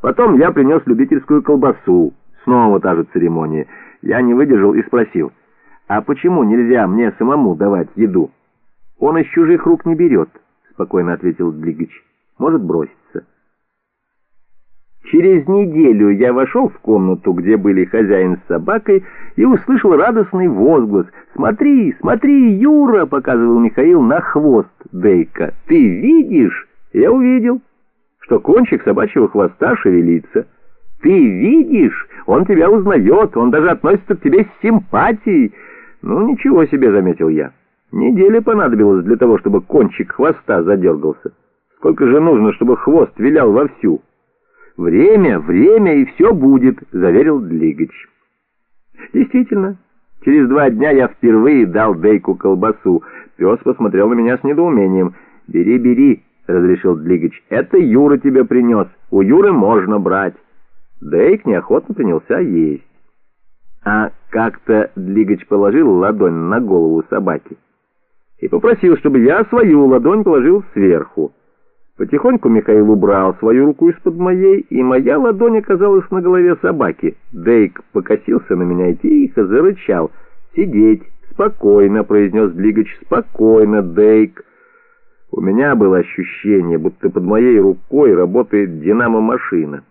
Потом я принес любительскую колбасу. Снова та же церемония. Я не выдержал и спросил, а почему нельзя мне самому давать еду? Он из чужих рук не берет, спокойно ответил Длигич. Может броситься. Через неделю я вошел в комнату, где были хозяин с собакой, и услышал радостный возглас. «Смотри, смотри, Юра!» — показывал Михаил на хвост Дейка. «Ты видишь?» «Я увидел, что кончик собачьего хвоста шевелится. Ты видишь? Он тебя узнает, он даже относится к тебе с симпатией». «Ну, ничего себе», — заметил я. «Неделя понадобилась для того, чтобы кончик хвоста задергался. Сколько же нужно, чтобы хвост вилял вовсю?» «Время, время, и все будет», — заверил Длигоч. Действительно, через два дня я впервые дал Дейку колбасу. Пес посмотрел на меня с недоумением. «Бери, бери», — разрешил Длигоч. «Это Юра тебе принес. У Юры можно брать». Дейк неохотно принялся есть. А как-то Длигоч положил ладонь на голову собаки и попросил, чтобы я свою ладонь положил сверху. Потихоньку Михаил убрал свою руку из-под моей, и моя ладонь оказалась на голове собаки. Дейк покосился на меня и тихо зарычал. «Сидеть! Спокойно!» — произнес Длигач. «Спокойно, Дейк!» У меня было ощущение, будто под моей рукой работает динамо-машина.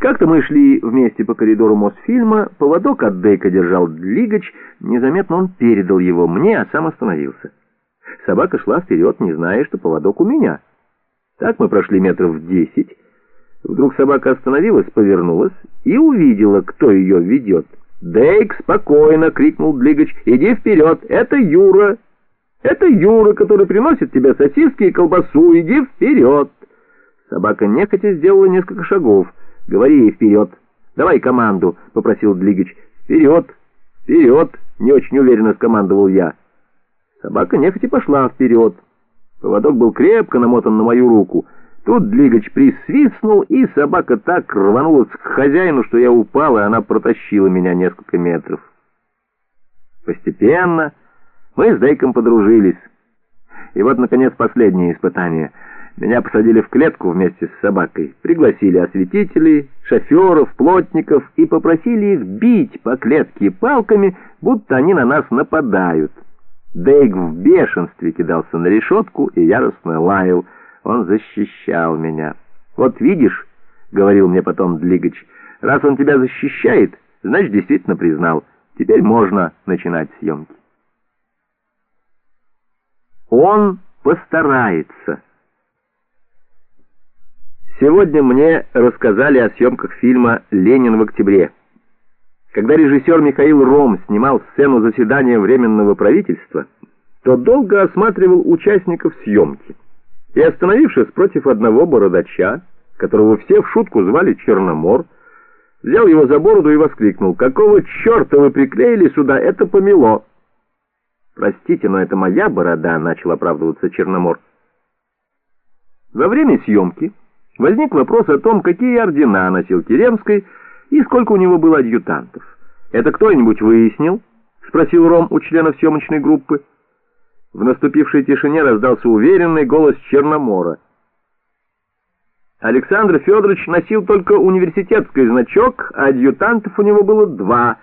Как-то мы шли вместе по коридору Мосфильма, поводок от Дейка держал Длигач, незаметно он передал его мне, а сам остановился. Собака шла вперед, не зная, что поводок у меня. Так мы прошли метров десять. Вдруг собака остановилась, повернулась и увидела, кто ее ведет. «Дейк, спокойно!» — крикнул Длигач. «Иди вперед! Это Юра! Это Юра, который приносит тебе сосиски и колбасу! Иди вперед!» Собака нехотя сделала несколько шагов. «Говори ей вперед! Давай команду!» — попросил Длигач. «Вперед! Вперед!» — не очень уверенно скомандовал я. Собака нехотя пошла вперед. Поводок был крепко намотан на мою руку. Тут Длигач присвистнул, и собака так рванулась к хозяину, что я упал, и она протащила меня несколько метров. Постепенно мы с Дейком подружились. И вот, наконец, последнее испытание. Меня посадили в клетку вместе с собакой, пригласили осветителей, шоферов, плотников и попросили их бить по клетке палками, будто они на нас нападают. Дейк в бешенстве кидался на решетку и яростно лаял. Он защищал меня. «Вот видишь», — говорил мне потом Длигач, — «раз он тебя защищает, значит, действительно признал. Теперь можно начинать съемки». Он постарается. Сегодня мне рассказали о съемках фильма «Ленин в октябре». Когда режиссер Михаил Ром снимал сцену заседания Временного правительства, то долго осматривал участников съемки. И, остановившись против одного бородача, которого все в шутку звали Черномор, взял его за бороду и воскликнул, «Какого черта вы приклеили сюда? Это помело!» «Простите, но это моя борода», — начал оправдываться Черномор. Во время съемки возник вопрос о том, какие ордена носил Керенский, и сколько у него было адъютантов. «Это кто-нибудь выяснил?» — спросил Ром у членов съемочной группы. В наступившей тишине раздался уверенный голос Черномора. Александр Федорович носил только университетский значок, а адъютантов у него было два.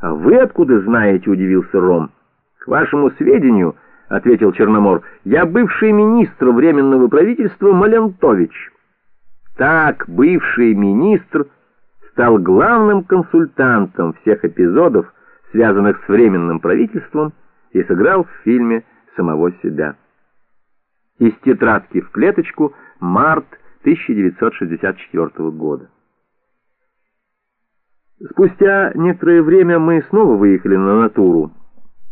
«А вы откуда знаете?» — удивился Ром. «К вашему сведению», — ответил Черномор, — «я бывший министр Временного правительства Малентович». Так бывший министр стал главным консультантом всех эпизодов, связанных с Временным правительством, и сыграл в фильме самого себя. Из тетрадки в клеточку март 1964 года. Спустя некоторое время мы снова выехали на натуру.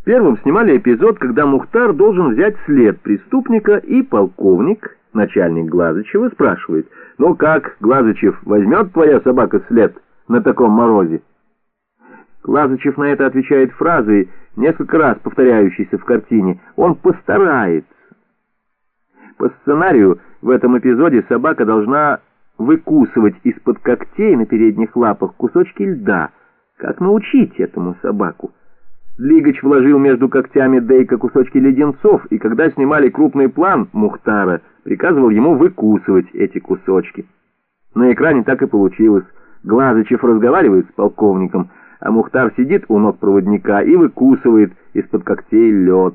Первым снимали эпизод, когда Мухтар должен взять след преступника, и полковник, начальник Глазычева, спрашивает, «Ну как, Глазычев, возьмет твоя собака след на таком морозе?» Глазычев на это отвечает фразой, несколько раз повторяющейся в картине. Он постарается. По сценарию в этом эпизоде собака должна выкусывать из-под когтей на передних лапах кусочки льда. Как научить этому собаку? Длигач вложил между когтями Дейка кусочки леденцов, и когда снимали крупный план Мухтара, приказывал ему выкусывать эти кусочки. На экране так и получилось. Глазычев разговаривает с полковником, а Мухтар сидит у ног проводника и выкусывает из-под когтей лед.